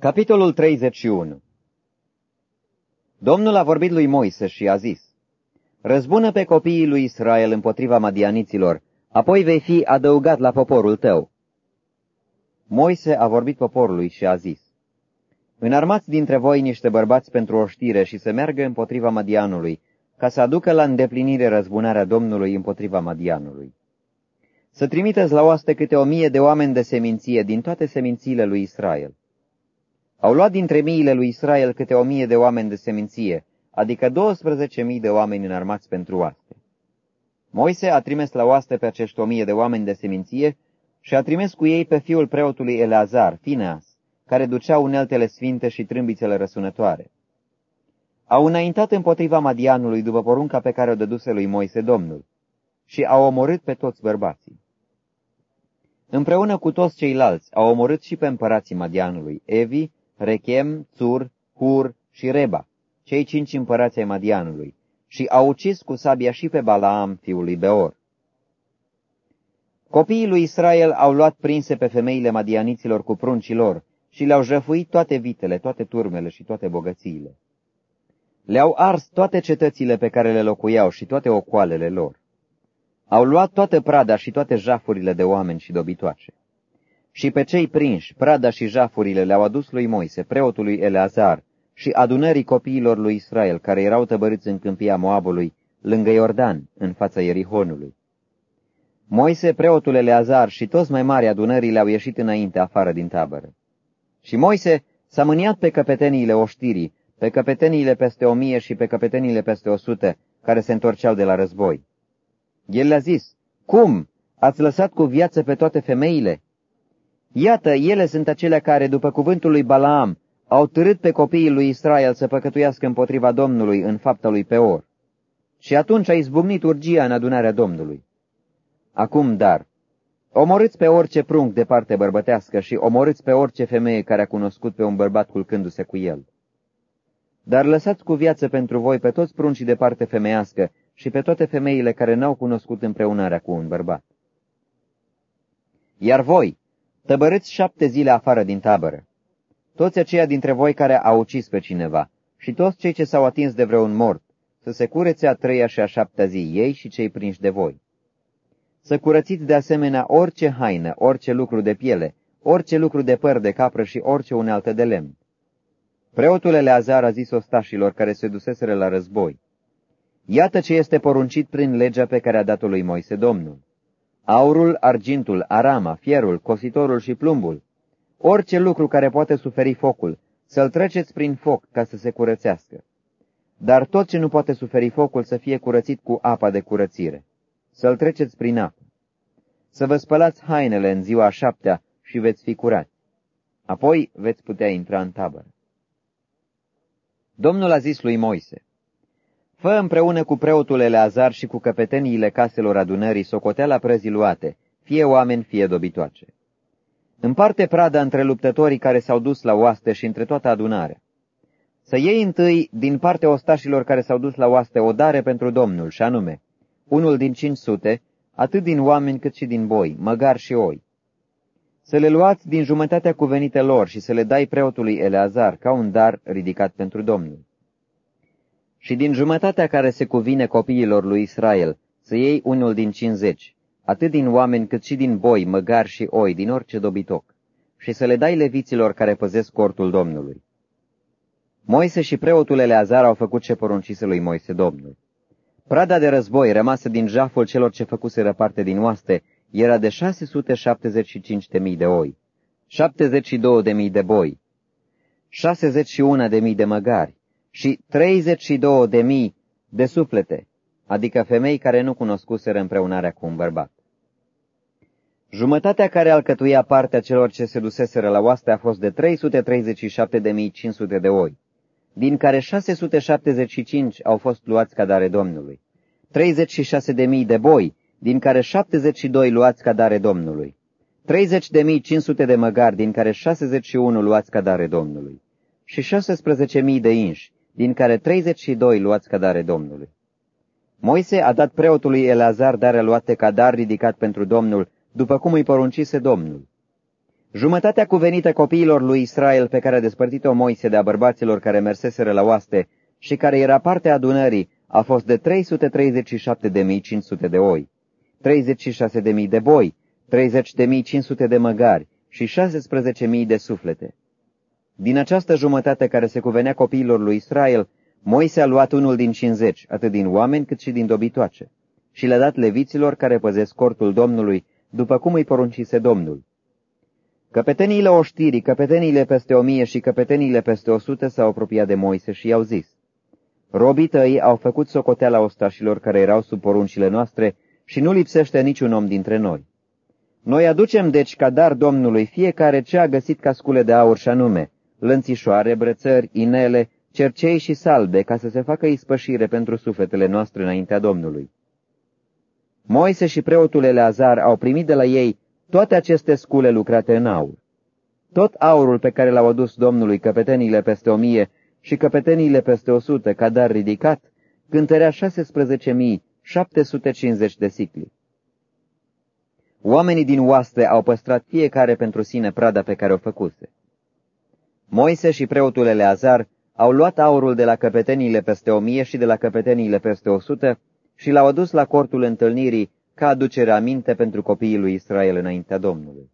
Capitolul 31 Domnul a vorbit lui Moise și a zis, Răzbună pe copiii lui Israel împotriva madianiților, apoi vei fi adăugat la poporul tău. Moise a vorbit poporului și a zis, Înarmați dintre voi niște bărbați pentru o știre și să meargă împotriva Madianului, ca să aducă la îndeplinire răzbunarea Domnului împotriva Madianului. Să trimiteți la oaste câte o mie de oameni de seminție din toate semințiile lui Israel. Au luat dintre miile lui Israel câte o mie de oameni de seminție, adică 12.000 de oameni înarmați pentru oaste. Moise a trimis la oaste pe acești o mie de oameni de seminție și a trimis cu ei pe fiul preotului Eleazar, Fineas, care ducea uneltele sfinte și trâmbițele răsunătoare. Au înaintat împotriva Madianului după porunca pe care o dăduse lui Moise Domnul și au omorât pe toți bărbații. Împreună cu toți ceilalți au omorât și pe împărații Madianului, Evi, Rechem, Țur, Hur și Reba, cei cinci împărați ai Madianului, și au ucis cu sabia și pe Balaam, fiul lui Beor. Copiii lui Israel au luat prinse pe femeile madianiților cu pruncii lor și le-au jăfuit toate vitele, toate turmele și toate bogățiile. Le-au ars toate cetățile pe care le locuiau și toate ocoalele lor. Au luat toată prada și toate jafurile de oameni și dobitoace. Și pe cei prinși, prada și jafurile le-au adus lui Moise, preotului Eleazar, și adunării copiilor lui Israel, care erau tăbăriți în câmpia Moabului, lângă Iordan, în fața Ierihonului. Moise, preotul Eleazar și toți mai mari adunării le-au ieșit înainte afară din tabără. Și Moise s-a mâniat pe căpeteniile oștirii, pe căpeteniile peste o mie și pe căpeteniile peste o sută, care se întorceau de la război. El le-a zis, Cum? Ați lăsat cu viață pe toate femeile? Iată, ele sunt acelea care, după cuvântul lui Balaam, au târât pe copiii lui Israel să păcătuiască împotriva Domnului în fapta lui Peor. Și atunci a izbucnit urgia în adunarea Domnului. Acum, dar, omorâți pe orice prunc de parte bărbătească și omorâți pe orice femeie care a cunoscut pe un bărbat culcându-se cu el. Dar lăsați cu viață pentru voi pe toți pruncii de parte femeiască și pe toate femeile care n-au cunoscut împreunarea cu un bărbat. Iar voi, tăbărâți șapte zile afară din tabără. Toți aceia dintre voi care au ucis pe cineva și toți cei ce s-au atins de vreun mort, să se curețe a treia și a șaptea zi, ei și cei prinși de voi. Să curățiți de asemenea orice haină, orice lucru de piele, orice lucru de păr de capră și orice unealtă de lemn. Preotul Eleazar a zis ostașilor care se duseseră la război. Iată ce este poruncit prin legea pe care a dat-o lui Moise Domnul. Aurul, argintul, arama, fierul, cositorul și plumbul, orice lucru care poate suferi focul, să-l treceți prin foc ca să se curățească. Dar tot ce nu poate suferi focul să fie curățit cu apa de curățire. Să-l treceți prin apă. Să vă spălați hainele în ziua șaptea și veți fi curați. Apoi veți putea intra în tabără. Domnul a zis lui Moise, Fă împreună cu preotul Eleazar și cu căpeteniile caselor adunării socoteala prăzii luate, fie oameni, fie dobitoace. Împarte prada între luptătorii care s-au dus la oaste și între toată adunarea. Să iei întâi din partea ostașilor care s-au dus la oaste o dare pentru Domnul, și anume, unul din cinci sute, atât din oameni cât și din boi, măgar și oi. Să le luați din jumătatea cuvenită lor și să le dai preotului Eleazar ca un dar ridicat pentru Domnul. Și din jumătatea care se cuvine copiilor lui Israel, să iei unul din cincizeci, atât din oameni cât și din boi, măgari și oi, din orice dobitoc, și să le dai leviților care păzesc cortul Domnului. Moise și preotul Eleazar au făcut ce poruncise lui Moise Domnul. Prada de război rămasă din jaful celor ce făcuseră parte din oaste era de 675.000 de oi, 72.000 de boi, 61.000 de măgari și 32.000 de suflete, adică femei care nu cunoscuseră împreunarea cu un bărbat. Jumătatea care alcătuia partea celor ce se duseseră la oaste a fost de 337.500 de oi, din care 675 au fost luați ca dare Domnului, 36.000 de boi, din care 72 luați ca dare Domnului, 30.500 de măgari, din care 61 luați ca dare Domnului, și 16.000 de inși, din care 32 luați ca dare Domnului. Moise a dat preotului Eleazar darea luate ca dar ridicat pentru Domnul, după cum îi poruncise Domnul. Jumătatea cuvenită copiilor lui Israel pe care a despărțit-o Moise de-a bărbaților care merseseră la oaste și care era parte adunării a fost de 337.500 de oi, 36.000 de boi, 30.500 de măgari și 16.000 de suflete. Din această jumătate care se cuvenea copiilor lui Israel, Moise a luat unul din 50, atât din oameni cât și din dobitoace, și le-a dat leviților care păzesc cortul Domnului, după cum îi poruncise Domnul. Căpeteniile oștirii, căpeteniile peste o mie și căpeteniile peste o sută s-au apropiat de Moise și i-au zis, Robii tăi au făcut socoteala ostașilor care erau sub poruncile noastre și nu lipsește niciun om dintre noi. Noi aducem deci ca dar Domnului fiecare ce a găsit ca scule de aur și anume, lănțișoare, brățări, inele, cercei și salbe, ca să se facă ispășire pentru sufletele noastre înaintea Domnului. Moise și preotul Eleazar au primit de la ei toate aceste scule lucrate în aur. Tot aurul pe care l-au adus Domnului căpetenile peste o mie și căpetenile peste o sută ca dar ridicat, cântărea 16.750 de sicli. Oamenii din oaste au păstrat fiecare pentru sine prada pe care o făcuse. Moise și preotul Eleazar au luat aurul de la căpetenile peste o mie și de la căpetenile peste o sută și l-au adus la cortul întâlnirii ca aducere aminte pentru copiii lui Israel înaintea Domnului.